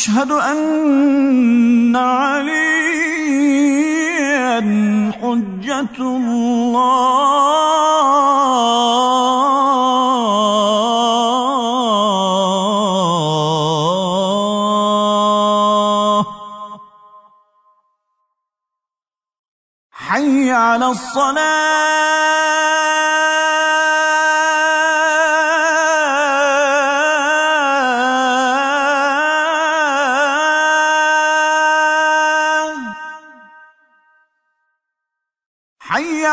أشهد أن عليا حجة الله. حي على الصلاة.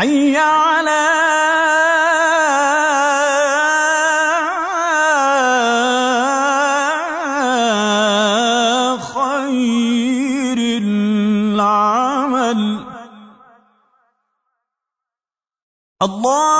حي على خير العمل. الله